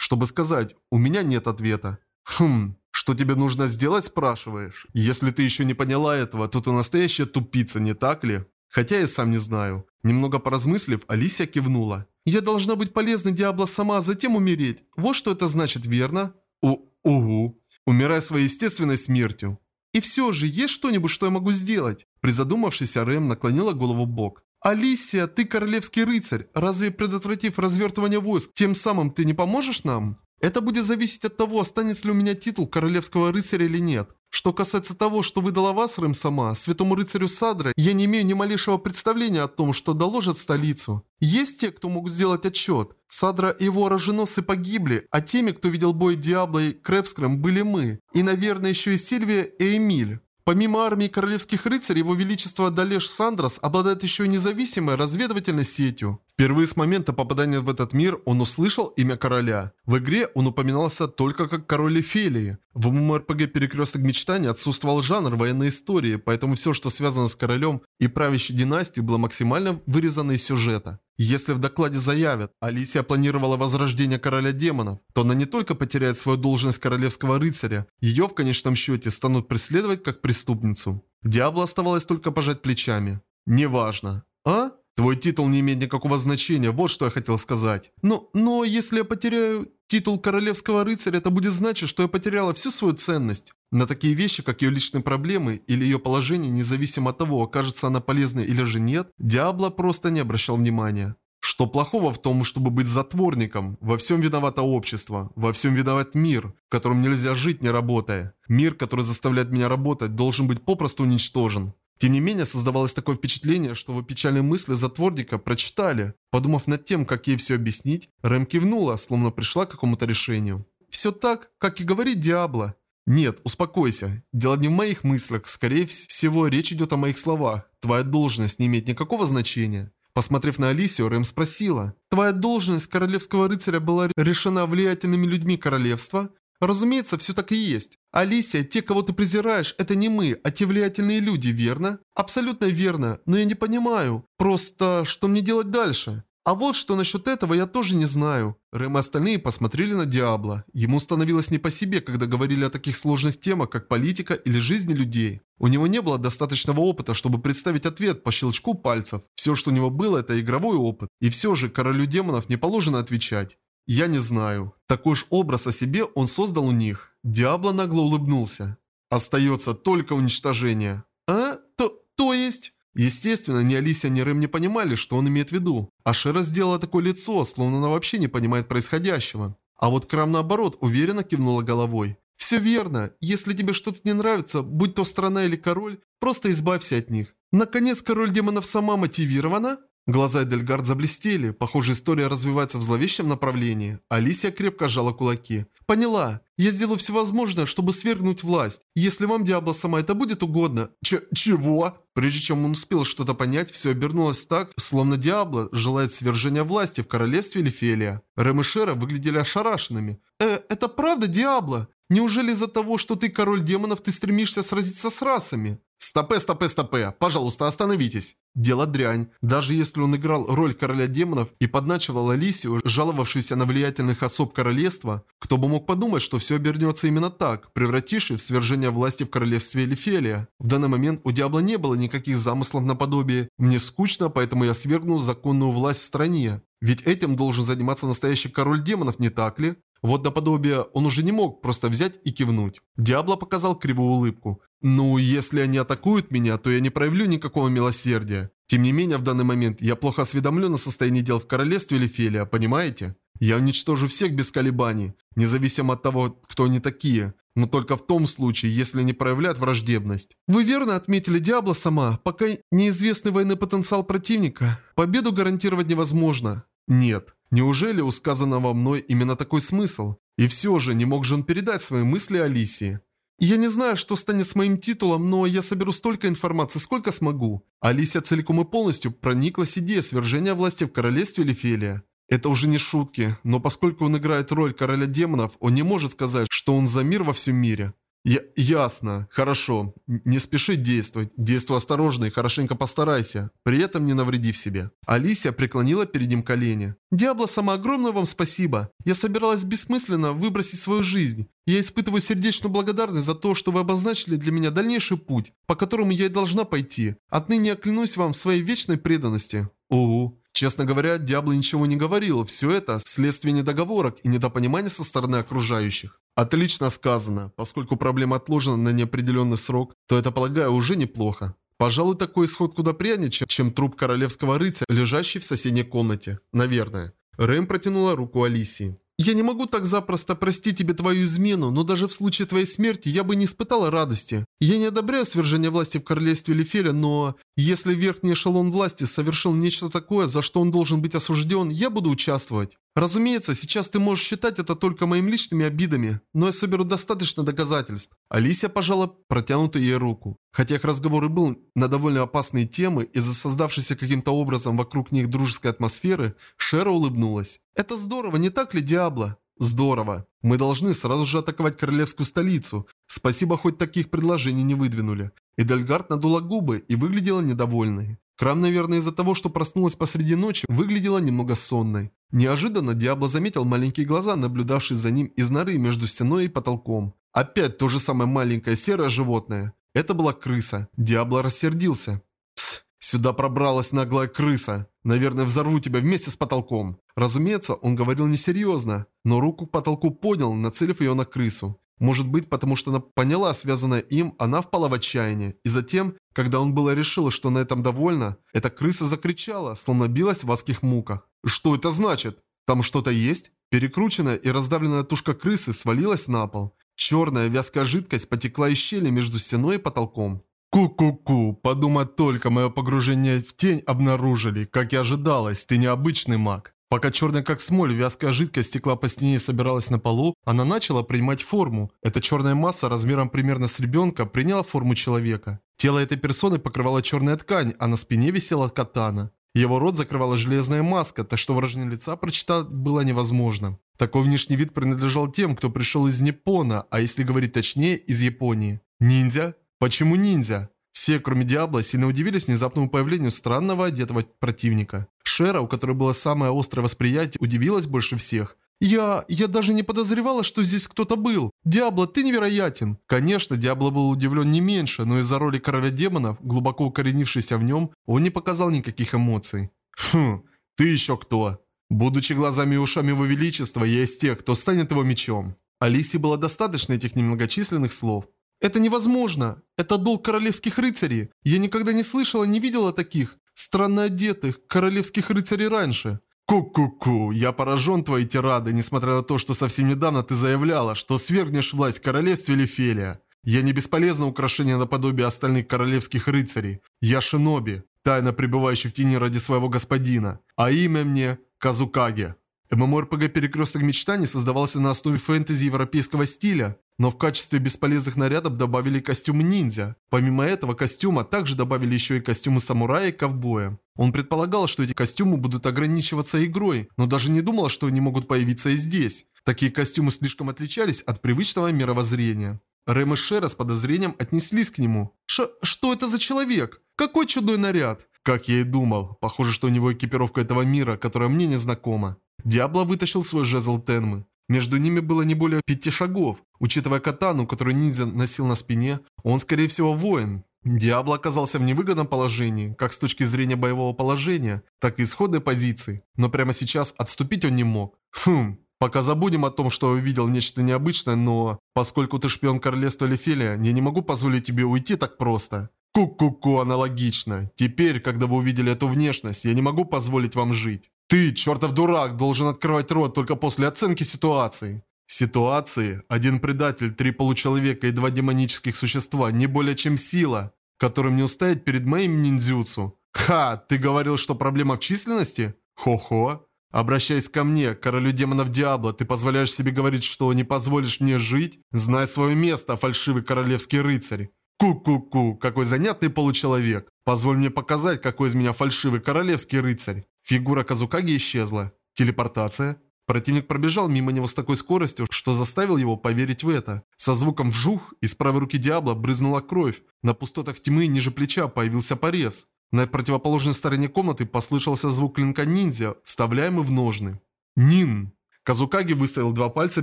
чтобы сказать «У меня нет ответа». Хм, что тебе нужно сделать, спрашиваешь? Если ты еще не поняла этого, то ты настоящая тупица, не так ли? Хотя я сам не знаю. Немного поразмыслив, Алисия кивнула. «Я должна быть полезной Диабло сама, затем умереть. Вот что это значит, верно?» «У... угу. Умирай своей естественной смертью». «И все же, есть что-нибудь, что я могу сделать?» Призадумавшись, Рэм наклонила голову в бок. «Алисия, ты королевский рыцарь. Разве предотвратив развертывание войск, тем самым ты не поможешь нам?» Это будет зависеть от того, останется ли у меня титул королевского рыцаря или нет. Что касается того, что выдала вас, Рэм сама, святому рыцарю Садра, я не имею ни малейшего представления о том, что доложат столицу. Есть те, кто могут сделать отчет. Садра и его оруженосцы погибли, а теми, кто видел бой Диабло и Крэпскром, были мы. И, наверное, еще и Сильвия и Эмиль. Помимо армии королевских рыцарей, его величество Далеш Сандрос обладает еще и независимой разведывательной сетью. Впервые с момента попадания в этот мир он услышал имя короля. В игре он упоминался только как король Эфелии. В MMORPG «Перекресток мечтаний» отсутствовал жанр военной истории, поэтому все, что связано с королем и правящей династией, было максимально вырезано из сюжета. Если в докладе заявят, Алисия планировала возрождение короля демонов, то она не только потеряет свою должность королевского рыцаря, ее в конечном счете станут преследовать как преступницу. Диабло оставалось только пожать плечами. Неважно. А? Твой титул не имеет никакого значения, вот что я хотел сказать. Но, но если я потеряю титул королевского рыцаря, это будет значить, что я потеряла всю свою ценность. На такие вещи, как ее личные проблемы или ее положение, независимо от того, окажется она полезной или же нет, Диабло просто не обращал внимания. Что плохого в том, чтобы быть затворником? Во всем виновато общество, во всем виноват мир, в котором нельзя жить не работая. Мир, который заставляет меня работать, должен быть попросту уничтожен. Тем не менее, создавалось такое впечатление, что вы печальные мысли затворника прочитали. Подумав над тем, как ей все объяснить, Рэм кивнула, словно пришла к какому-то решению. «Все так, как и говорит Диабло». «Нет, успокойся. Дело не в моих мыслях. Скорее всего, речь идет о моих словах. Твоя должность не имеет никакого значения». Посмотрев на Алисию, Рэм спросила. «Твоя должность королевского рыцаря была решена влиятельными людьми королевства? Разумеется, все так и есть. Алисия, те, кого ты презираешь, это не мы, а те влиятельные люди, верно? Абсолютно верно, но я не понимаю. Просто, что мне делать дальше? А вот что насчет этого я тоже не знаю. Рэм и остальные посмотрели на Диабло. Ему становилось не по себе, когда говорили о таких сложных темах, как политика или жизни людей. У него не было достаточного опыта, чтобы представить ответ по щелчку пальцев. Все, что у него было, это игровой опыт. И все же, королю демонов не положено отвечать. Я не знаю. Такой уж образ о себе он создал у них. Диабло нагло улыбнулся. Остается только уничтожение. А? То, то есть? Естественно, ни Алисия, ни Рэм не понимали, что он имеет в виду. А Шера сделала такое лицо, словно она вообще не понимает происходящего. А вот Крам наоборот уверенно кивнула головой. «Все верно. Если тебе что-то не нравится, будь то страна или король, просто избавься от них. Наконец, король демонов сама мотивирована?» Глаза Эдельгард заблестели. Похоже, история развивается в зловещем направлении. Алисия крепко сжала кулаки. «Поняла. Я сделаю все возможное, чтобы свергнуть власть. Если вам, Диабло, сама это будет угодно...» Ч «Чего?» Прежде чем он успел что-то понять, все обернулось так, словно Диабло желает свержения власти в королевстве Лифелия. Рэм и Шера выглядели ошарашенными. «Э, это правда, Диабло? Неужели из-за того, что ты король демонов, ты стремишься сразиться с расами?» «Стопе, стопе, стопе! Пожалуйста, остановитесь!» Дело дрянь. Даже если он играл роль короля демонов и подначивал Алисию, жаловавшуюся на влиятельных особ королевства, кто бы мог подумать, что все обернется именно так, превратившись в свержение власти в королевстве Элифелия. В данный момент у Диабло не было никаких замыслов наподобие «мне скучно, поэтому я свергнул законную власть в стране». Ведь этим должен заниматься настоящий король демонов, не так ли? Вот наподобие он уже не мог просто взять и кивнуть. Диабло показал кривую улыбку. «Ну, если они атакуют меня, то я не проявлю никакого милосердия. Тем не менее, в данный момент я плохо осведомлен о состоянии дел в королевстве Лефелия, понимаете? Я уничтожу всех без колебаний, независимо от того, кто они такие, но только в том случае, если они проявляют враждебность. Вы верно отметили Диабло сама, пока неизвестный военный потенциал противника. Победу гарантировать невозможно. Нет. Неужели у сказанного мной именно такой смысл? И все же, не мог же он передать свои мысли Алисии? Я не знаю, что станет с моим титулом, но я соберу столько информации, сколько смогу. Алисия целиком и полностью прониклась идеей свержения власти в королевстве Лефелия. Это уже не шутки, но поскольку он играет роль короля демонов, он не может сказать, что он за мир во всем мире. Я, ясно. Хорошо. Не спеши действовать. Действуй осторожно и хорошенько постарайся. При этом не навредив себе. Алисия преклонила перед ним колени. Диабло, сама огромное вам спасибо. Я собиралась бессмысленно выбросить свою жизнь. Я испытываю сердечную благодарность за то, что вы обозначили для меня дальнейший путь, по которому я и должна пойти. Отныне я клянусь вам в своей вечной преданности. Угу. Честно говоря, Диабло ничего не говорил. Все это следствие недоговорок и недопонимания со стороны окружающих. Отлично сказано. Поскольку проблема отложена на неопределенный срок, то это, полагаю, уже неплохо. Пожалуй, такой исход куда приятнее, чем труп королевского рыцаря, лежащий в соседней комнате. Наверное. Рэм протянула руку Алисии. «Я не могу так запросто простить тебе твою измену, но даже в случае твоей смерти я бы не испытала радости. Я не одобряю свержение власти в королевстве Лефеля, но если верхний эшелон власти совершил нечто такое, за что он должен быть осужден, я буду участвовать. Разумеется, сейчас ты можешь считать это только моими личными обидами, но я соберу достаточно доказательств. Алисия пожала протянутую ей руку. Хотя их разговор и был на довольно опасные темы из-за создавшейся каким-то образом вокруг них дружеской атмосферы, Шера улыбнулась. «Это здорово, не так ли, Диабло?» «Здорово. Мы должны сразу же атаковать королевскую столицу. Спасибо, хоть таких предложений не выдвинули». Эдельгард надула губы и выглядела недовольной. Крам, наверное, из-за того, что проснулась посреди ночи, выглядела немного сонной. Неожиданно Диабло заметил маленькие глаза, наблюдавшие за ним из норы между стеной и потолком. Опять то же самое маленькое серое животное. Это была крыса. Диабло рассердился. «Пс, сюда пробралась наглая крыса. Наверное, взорву тебя вместе с потолком». Разумеется, он говорил несерьезно, но руку к потолку поднял, нацелив ее на крысу. Может быть, потому что она поняла связанное им, она впала в отчаяние. И затем, когда он было решил, что на этом довольна, эта крыса закричала, словно билась в адских муках. «Что это значит? Там что-то есть?» Перекрученная и раздавленная тушка крысы свалилась на пол. Черная вязкая жидкость потекла из щели между стеной и потолком. «Ку-ку-ку, подумать только, мое погружение в тень обнаружили. Как и ожидалось, ты необычный маг». Пока черная как смоль вязкая жидкость стекла по стене и собиралась на полу, она начала принимать форму. Эта черная масса размером примерно с ребенка приняла форму человека. Тело этой персоны покрывала черная ткань, а на спине висела катана. Его рот закрывала железная маска, так что выражение лица прочитать было невозможно. Такой внешний вид принадлежал тем, кто пришел из Непона, а если говорить точнее, из Японии. Ниндзя? Почему ниндзя? Все, кроме Диабло, сильно удивились внезапному появлению странного одетого противника. Шера, у которой было самое острое восприятие, удивилась больше всех. «Я... я даже не подозревала, что здесь кто-то был. Диабло, ты невероятен!» Конечно, Диабло был удивлен не меньше, но из-за роли короля демонов, глубоко укоренившейся в нем, он не показал никаких эмоций. «Хм, ты еще кто?» «Будучи глазами и ушами его величества, я из тех, кто станет его мечом». Алисе было достаточно этих немногочисленных слов. Это невозможно. Это долг королевских рыцарей. Я никогда не слышала, не видела таких странно одетых королевских рыцарей раньше. Ку-ку-ку, я поражен твоей тирадой, несмотря на то, что совсем недавно ты заявляла, что свергнешь власть в королевстве Лефелия. Я не бесполезно украшение наподобие остальных королевских рыцарей. Я шиноби, тайно пребывающий в тени ради своего господина. А имя мне Казукаге. ММОРПГ «Перекресток мечтаний» создавался на основе фэнтези европейского стиля, но в качестве бесполезных нарядов добавили костюм ниндзя. Помимо этого костюма также добавили еще и костюмы самурая и ковбоя. Он предполагал, что эти костюмы будут ограничиваться игрой, но даже не думал, что они могут появиться и здесь. Такие костюмы слишком отличались от привычного мировоззрения. Рэм и Шера с подозрением отнеслись к нему. Ш что это за человек? Какой чудной наряд? Как я и думал. Похоже, что у него экипировка этого мира, которая мне не знакома. Диабло вытащил свой жезл Тенмы. Между ними было не более пяти шагов. Учитывая катану, которую ниндзя носил на спине, он скорее всего воин. Диабло оказался в невыгодном положении, как с точки зрения боевого положения, так и исходной позиции. Но прямо сейчас отступить он не мог. Хм, пока забудем о том, что увидел нечто необычное, но... Поскольку ты шпион королевства Лефелия, я не могу позволить тебе уйти так просто. Ку-ку-ку, аналогично. Теперь, когда вы увидели эту внешность, я не могу позволить вам жить. Ты, чертов дурак, должен открывать рот только после оценки ситуации. Ситуации – один предатель, три получеловека и два демонических существа, не более чем сила, которым не устоять перед моим ниндзюцу. Ха, ты говорил, что проблема в численности? Хо-хо. Обращаясь ко мне, королю демонов Диабло, ты позволяешь себе говорить, что не позволишь мне жить? Знай свое место, фальшивый королевский рыцарь. Ку-ку-ку, какой занятный получеловек. Позволь мне показать, какой из меня фальшивый королевский рыцарь. Фигура Казукаги исчезла. Телепортация. Противник пробежал мимо него с такой скоростью, что заставил его поверить в это. Со звуком «вжух» из правой руки Диабло брызнула кровь. На пустотах тьмы ниже плеча появился порез. На противоположной стороне комнаты послышался звук клинка ниндзя, вставляемый в ножны. «Нин!» Казукаги выставил два пальца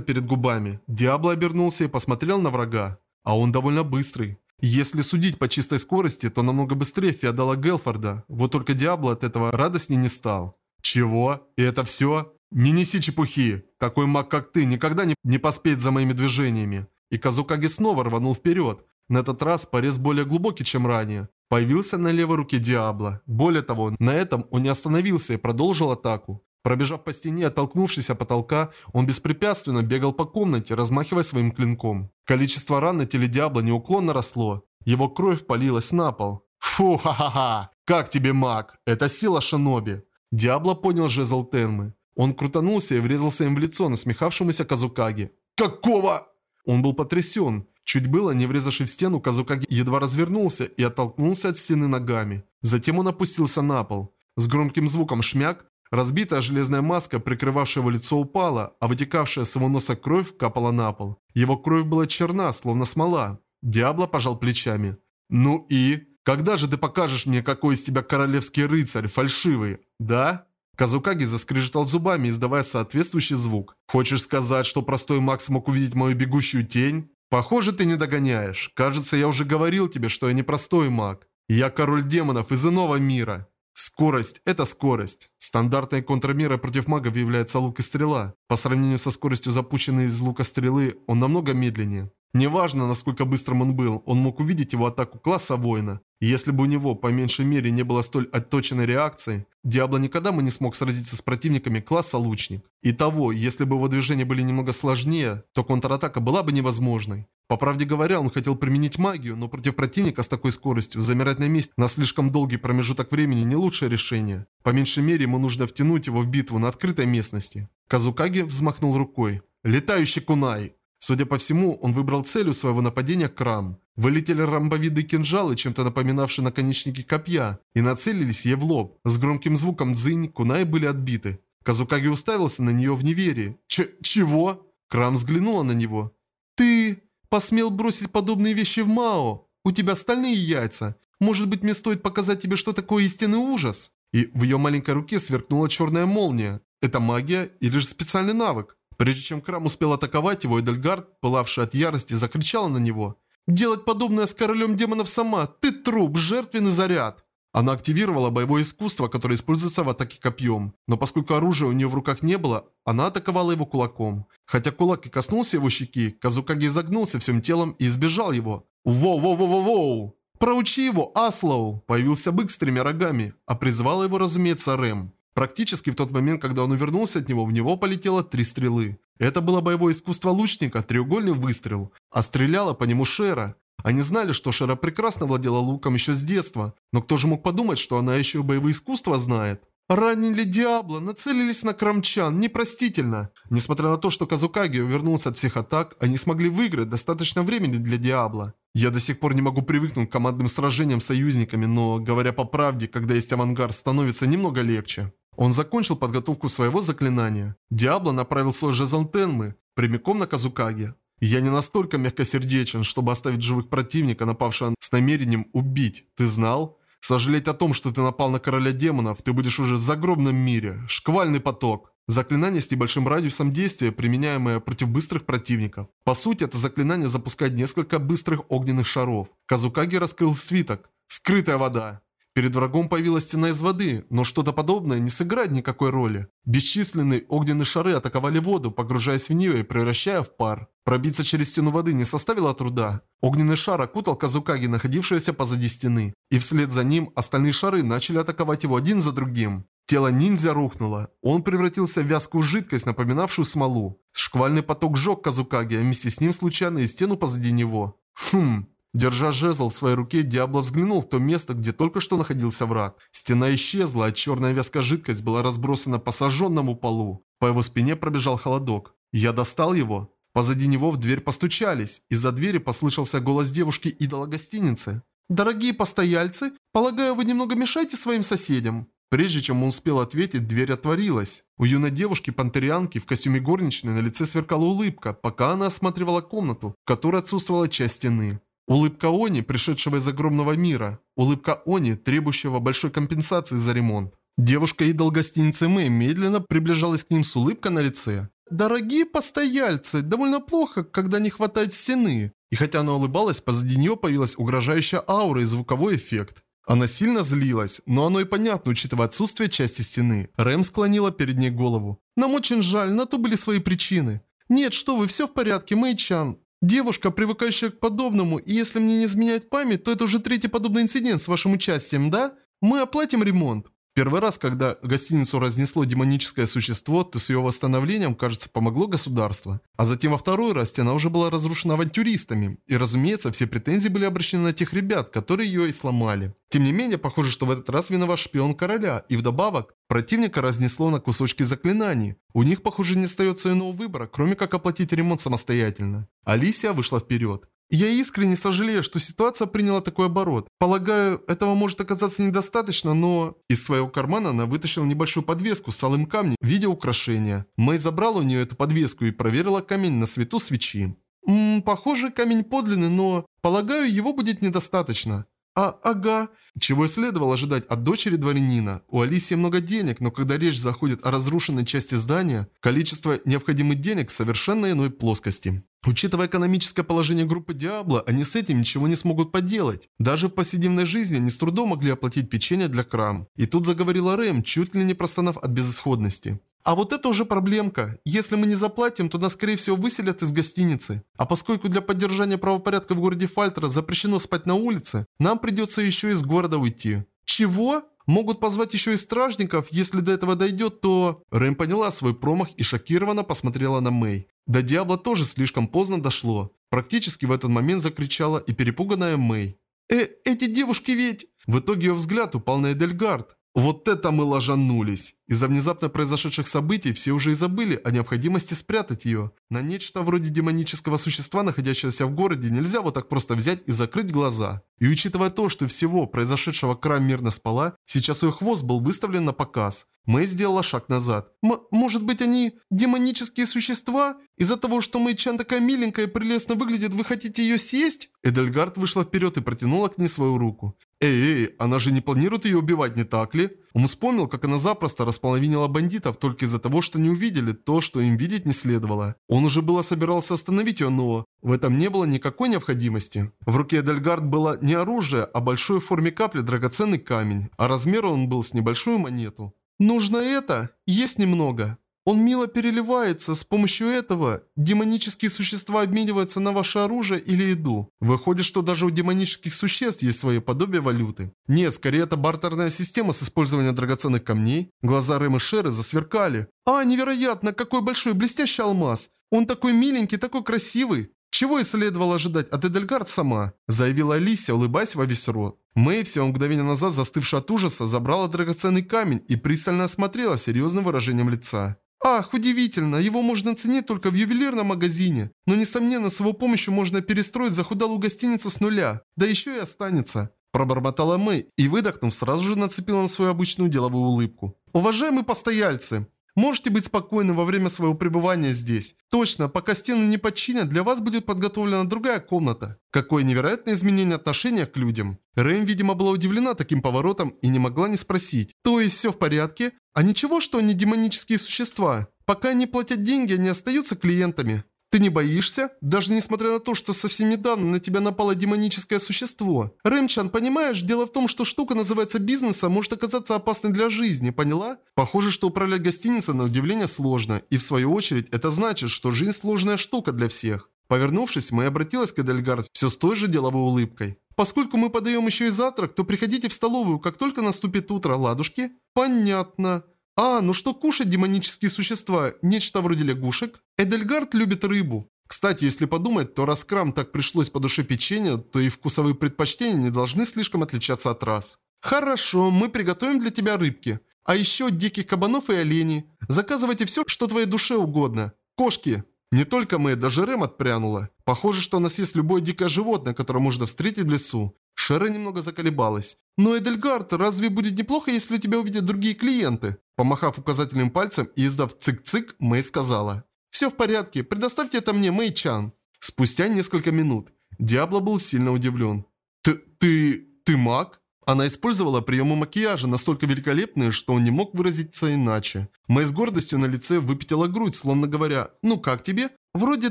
перед губами. Диабло обернулся и посмотрел на врага. А он довольно быстрый. Если судить по чистой скорости, то намного быстрее Феодала Гелфорда. Вот только Диабло от этого радостней не стал. Чего? И это все? Не неси чепухи. Такой маг, как ты, никогда не, не поспеет за моими движениями. И Казукаги снова рванул вперед. На этот раз порез более глубокий, чем ранее. Появился на левой руке Диабло. Более того, на этом он не остановился и продолжил атаку. Пробежав по стене, оттолкнувшись от потолка, он беспрепятственно бегал по комнате, размахивая своим клинком. Количество ран на теле Диабло неуклонно росло. Его кровь полилась на пол. «Фу, ха-ха-ха! Как тебе, маг? Это сила Шиноби!» Диабло понял жезл Тенмы. Он крутанулся и врезался им в лицо насмехавшемуся Казукаги. «Какого?» Он был потрясен. Чуть было, не врезавшись в стену, Казукаги едва развернулся и оттолкнулся от стены ногами. Затем он опустился на пол. С громким звуком шмяк Разбитая железная маска, прикрывавшая его лицо, упала, а вытекавшая с его носа кровь капала на пол. Его кровь была черна, словно смола. Диабло пожал плечами. «Ну и? Когда же ты покажешь мне, какой из тебя королевский рыцарь, фальшивый? Да?» Казукаги заскрежетал зубами, издавая соответствующий звук. «Хочешь сказать, что простой маг смог увидеть мою бегущую тень? Похоже, ты не догоняешь. Кажется, я уже говорил тебе, что я не простой маг. Я король демонов из иного мира. Скорость – это скорость. Стандартной контрмерой против магов является лук и стрела. По сравнению со скоростью запущенной из лука стрелы, он намного медленнее. Неважно, насколько быстрым он был, он мог увидеть его атаку класса воина. И если бы у него, по меньшей мере, не было столь отточенной реакции, Диабло никогда бы не смог сразиться с противниками класса лучник. Итого, если бы его движения были немного сложнее, то контратака была бы невозможной. По правде говоря, он хотел применить магию, но против противника с такой скоростью замирать на месте на слишком долгий промежуток времени не лучшее решение. По меньшей мере, ему нужно втянуть его в битву на открытой местности. Казукаги взмахнул рукой. «Летающий кунай!» Судя по всему, он выбрал целью своего нападения крам. Вылетели ромбовидные кинжалы, чем-то напоминавшие наконечники копья, и нацелились ей в лоб. С громким звуком дзынь кунаи были отбиты. Казукаги уставился на нее в неверии. Ч чего? Крам взглянула на него. «Ты...» Посмел бросить подобные вещи в Мао? У тебя стальные яйца. Может быть, мне стоит показать тебе, что такое истинный ужас?» И в ее маленькой руке сверкнула черная молния. Это магия или же специальный навык? Прежде чем Крам успел атаковать его, Эдельгард, пылавший от ярости, закричала на него. «Делать подобное с королем демонов сама! Ты труп, жертвенный заряд!» Она активировала боевое искусство, которое используется в атаке копьем. Но поскольку оружия у нее в руках не было, она атаковала его кулаком. Хотя кулак и коснулся его щеки, Казукаги изогнулся всем телом и избежал его. Воу-воу-воу-воу! Проучи его, Аслоу! Появился бык с тремя рогами, а призвал его, разумеется, Рэм. Практически в тот момент, когда он увернулся от него, в него полетело три стрелы. Это было боевое искусство лучника, треугольный выстрел, а стреляла по нему Шера. Они знали, что Шера прекрасно владела луком еще с детства, но кто же мог подумать, что она еще и боевые искусства знает? Ранили Диабло, нацелились на Крамчан, непростительно. Несмотря на то, что Казукаги увернулся от всех атак, они смогли выиграть достаточно времени для Диабло. Я до сих пор не могу привыкнуть к командным сражениям с союзниками, но, говоря по правде, когда есть авангард, становится немного легче. Он закончил подготовку своего заклинания. Диабло направил свой жезл Тенмы прямиком на Казукаги. Я не настолько мягкосердечен, чтобы оставить живых противника, напавшего с намерением убить. Ты знал? Сожалеть о том, что ты напал на короля демонов, ты будешь уже в загробном мире. Шквальный поток. Заклинание с небольшим радиусом действия, применяемое против быстрых противников. По сути, это заклинание запускает несколько быстрых огненных шаров. Казукаги раскрыл свиток. Скрытая вода. Перед врагом появилась стена из воды, но что-то подобное не сыграет никакой роли. Бесчисленные огненные шары атаковали воду, погружаясь в нее и превращая в пар. Пробиться через стену воды не составило труда. Огненный шар окутал Казукаги, находившегося позади стены. И вслед за ним остальные шары начали атаковать его один за другим. Тело ниндзя рухнуло. Он превратился в вязкую жидкость, напоминавшую смолу. Шквальный поток сжег Казукаги, а вместе с ним случайно и стену позади него. Хм, Держа жезл в своей руке, Диабло взглянул в то место, где только что находился враг. Стена исчезла, а черная вязкая жидкость была разбросана по сожженному полу. По его спине пробежал холодок. Я достал его. Позади него в дверь постучались. Из-за двери послышался голос девушки-идола гостиницы. «Дорогие постояльцы, полагаю, вы немного мешаете своим соседям?» Прежде чем он успел ответить, дверь отворилась. У юной девушки-пантерианки в костюме горничной на лице сверкала улыбка, пока она осматривала комнату, в которой отсутствовала часть стены. Улыбка Они, пришедшего из огромного мира. Улыбка Они, требующего большой компенсации за ремонт. Девушка-идол гостиницы Мэй медленно приближалась к ним с улыбкой на лице. «Дорогие постояльцы, довольно плохо, когда не хватает стены». И хотя она улыбалась, позади нее появилась угрожающая аура и звуковой эффект. Она сильно злилась, но оно и понятно, учитывая отсутствие части стены. Рэм склонила перед ней голову. «Нам очень жаль, на то были свои причины». «Нет, что вы, все в порядке, Мэй-чан. Девушка, привыкающая к подобному, и если мне не изменяет память, то это уже третий подобный инцидент с вашим участием, да? Мы оплатим ремонт. Первый раз, когда гостиницу разнесло демоническое существо, то с ее восстановлением, кажется, помогло государство. А затем во второй раз стена уже была разрушена авантюристами. И разумеется, все претензии были обращены на тех ребят, которые ее и сломали. Тем не менее, похоже, что в этот раз виноват шпион короля. И вдобавок, противника разнесло на кусочки заклинаний. У них, похоже, не остается иного выбора, кроме как оплатить ремонт самостоятельно. Алисия вышла вперед. Я искренне сожалею, что ситуация приняла такой оборот. Полагаю, этого может оказаться недостаточно, но... Из своего кармана она вытащила небольшую подвеску с алым камнем в виде украшения. Мэй забрала у нее эту подвеску и проверила камень на свету свечи. Ммм, похоже, камень подлинный, но... Полагаю, его будет недостаточно. А, ага. Чего и следовало ожидать от дочери дворянина. У Алисии много денег, но когда речь заходит о разрушенной части здания, количество необходимых денег совершенно иной плоскости. Учитывая экономическое положение группы Диабло, они с этим ничего не смогут поделать. Даже в повседневной жизни они с трудом могли оплатить печенье для крам. И тут заговорила Рэм, чуть ли не простонав от безысходности. А вот это уже проблемка. Если мы не заплатим, то нас, скорее всего, выселят из гостиницы. А поскольку для поддержания правопорядка в городе Фальтера запрещено спать на улице, нам придется еще из города уйти. Чего? Могут позвать еще и стражников, если до этого дойдет, то... Рэм поняла свой промах и шокированно посмотрела на Мэй. До Диабло тоже слишком поздно дошло. Практически в этот момент закричала и перепуганная Мэй. «Э, эти девушки ведь...» В итоге ее взгляд упал на Эдельгард. Вот это мы ложанулись. Из-за внезапно произошедших событий все уже и забыли о необходимости спрятать ее. На нечто вроде демонического существа, находящегося в городе, нельзя вот так просто взять и закрыть глаза. И учитывая то, что всего произошедшего Крам мирно спала, сейчас ее хвост был выставлен на показ. Мэй сделала шаг назад. М «Может быть, они демонические существа? Из-за того, что Мэй-чан такая миленькая и прелестно выглядит, вы хотите ее съесть?» Эдельгард вышла вперед и протянула к ней свою руку. «Эй, эй, она же не планирует ее убивать, не так ли?» Он вспомнил, как она запросто располовинила бандитов только из-за того, что не увидели то, что им видеть не следовало. Он уже было собирался остановить ее, но в этом не было никакой необходимости. В руке Эдельгард было не оружие, а большой в форме капли драгоценный камень, а размером он был с небольшую монету. «Нужно это? Есть немного. Он мило переливается, с помощью этого демонические существа обмениваются на ваше оружие или еду. Выходит, что даже у демонических существ есть свое подобие валюты. Нет, скорее это бартерная система с использованием драгоценных камней. Глаза Рэм и Шеры засверкали. А, невероятно, какой большой блестящий алмаз. Он такой миленький, такой красивый. Чего и следовало ожидать от Эдельгард сама, заявила Алисия, улыбаясь во весь рот. Мэй, всего мгновение назад застывшая от ужаса, забрала драгоценный камень и пристально осмотрела серьезным выражением лица. Ах, удивительно, его можно ценить только в ювелирном магазине. Но, несомненно, с его помощью можно перестроить захудалую гостиницу с нуля. Да еще и останется. Пробормотала Мэй и, выдохнув, сразу же нацепила на свою обычную деловую улыбку. Уважаемые постояльцы, Можете быть спокойны во время своего пребывания здесь. Точно, пока стены не подчинят, для вас будет подготовлена другая комната. Какое невероятное изменение отношения к людям. Рэм, видимо, была удивлена таким поворотом и не могла не спросить. То есть все в порядке? А ничего, что они демонические существа? Пока они платят деньги, они остаются клиентами. Ты не боишься? Даже несмотря на то, что совсем недавно на тебя напало демоническое существо. Рэмчан, понимаешь, дело в том, что штука называется бизнесом, может оказаться опасной для жизни, поняла? Похоже, что управлять гостиницей на удивление сложно, и в свою очередь это значит, что жизнь сложная штука для всех. Повернувшись, мы обратилась к Эдельгард все с той же деловой улыбкой. Поскольку мы подаем еще и завтрак, то приходите в столовую, как только наступит утро, ладушки? Понятно. А, ну что кушать демонические существа? Нечто вроде лягушек? Эдельгард любит рыбу. Кстати, если подумать, то раз Крам так пришлось по душе печенья, то и вкусовые предпочтения не должны слишком отличаться от раз. Хорошо, мы приготовим для тебя рыбки. А еще диких кабанов и оленей. Заказывайте все, что твоей душе угодно. Кошки. Не только мы, даже Рэм отпрянула. Похоже, что у нас есть любое дикое животное, которое можно встретить в лесу. Шера немного заколебалась. «Но, Эдельгард, разве будет неплохо, если тебя увидят другие клиенты?» Помахав указательным пальцем и издав цик-цик, Мэй сказала. «Все в порядке, предоставьте это мне, Мэй-чан». Спустя несколько минут Диабло был сильно удивлен. «Ты... ты... ты маг?» Она использовала приемы макияжа настолько великолепные, что он не мог выразиться иначе. Мэй с гордостью на лице выпятила грудь, словно говоря, «Ну как тебе?» «Вроде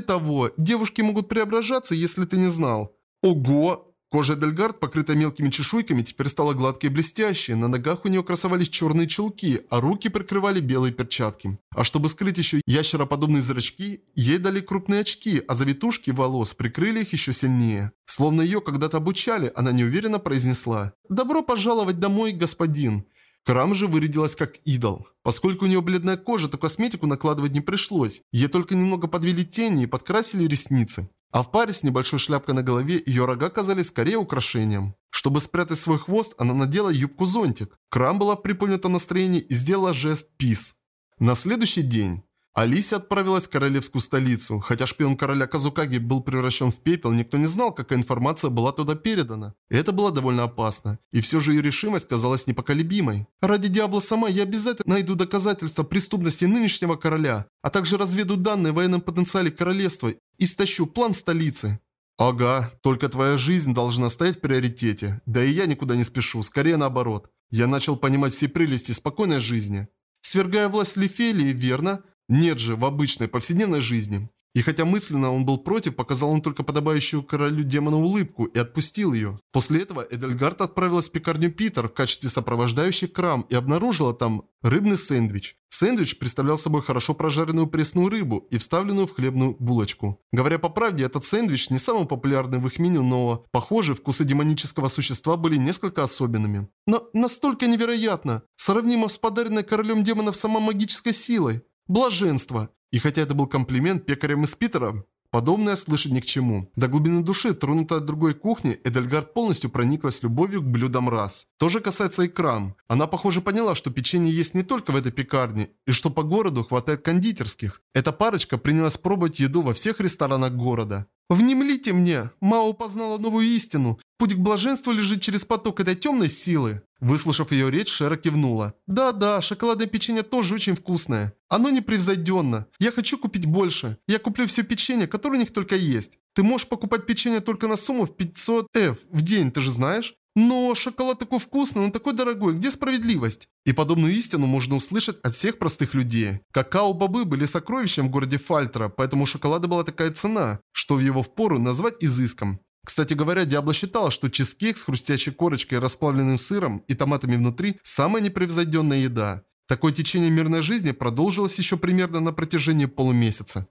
того, девушки могут преображаться, если ты не знал». «Ого! Кожа Дельгард, покрытая мелкими чешуйками, теперь стала гладкой и блестящей, на ногах у нее красовались черные чулки, а руки прикрывали белые перчатки. А чтобы скрыть еще ящероподобные зрачки, ей дали крупные очки, а завитушки волос прикрыли их еще сильнее. Словно ее когда-то обучали, она неуверенно произнесла «Добро пожаловать домой, господин». Крам же вырядилась как идол. Поскольку у нее бледная кожа, то косметику накладывать не пришлось. Ей только немного подвели тени и подкрасили ресницы. А в паре с небольшой шляпкой на голове ее рога казались скорее украшением. Чтобы спрятать свой хвост, она надела юбку-зонтик. Крам была в приподнятом настроении и сделала жест «пис». На следующий день Алисия отправилась в королевскую столицу. Хотя шпион короля Казукаги был превращен в пепел, никто не знал, какая информация была туда передана. это было довольно опасно. И все же ее решимость казалась непоколебимой. Ради Диабло сама я обязательно найду доказательства преступности нынешнего короля, а также разведу данные о военном потенциале королевства и стащу план столицы. Ага, только твоя жизнь должна стоять в приоритете. Да и я никуда не спешу, скорее наоборот. Я начал понимать все прелести спокойной жизни. Свергая власть Лефелии, верно? Нет же, в обычной, повседневной жизни. И хотя мысленно он был против, показал он только подобающую королю демона улыбку и отпустил ее. После этого Эдельгард отправилась в пекарню Питер в качестве сопровождающей крам и обнаружила там рыбный сэндвич. Сэндвич представлял собой хорошо прожаренную пресную рыбу и вставленную в хлебную булочку. Говоря по правде, этот сэндвич не самый популярный в их меню, но, похоже, вкусы демонического существа были несколько особенными. Но настолько невероятно, сравнимо с подаренной королем демонов сама магической силой. Блаженство. И хотя это был комплимент пекарям из Питера, подобное слышать ни к чему. До глубины души, тронутая от другой кухни, Эдельгард полностью прониклась любовью к блюдам раз. То же касается и крам. Она, похоже, поняла, что печенье есть не только в этой пекарне, и что по городу хватает кондитерских. Эта парочка принялась пробовать еду во всех ресторанах города. «Внемлите мне! Мао познала новую истину. Путь к блаженству лежит через поток этой темной силы». Выслушав ее речь, Шера кивнула. «Да-да, шоколадное печенье тоже очень вкусное. Оно непревзойденно. Я хочу купить больше. Я куплю все печенье, которое у них только есть. Ты можешь покупать печенье только на сумму в 500 F в день, ты же знаешь? Но шоколад такой вкусный, он такой дорогой, где справедливость? И подобную истину можно услышать от всех простых людей. Какао-бобы были сокровищем в городе Фальтра, поэтому шоколада была такая цена, что в его впору назвать изыском. Кстати говоря, Диабло считала, что чизкейк с хрустящей корочкой, расплавленным сыром и томатами внутри – самая непревзойденная еда. Такое течение мирной жизни продолжилось еще примерно на протяжении полумесяца.